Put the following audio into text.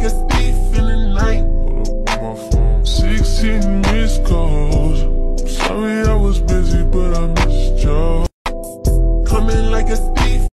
niggas be feeling like Sixteen missed calls. Sorry I was busy, but I missed you Coming like a thief.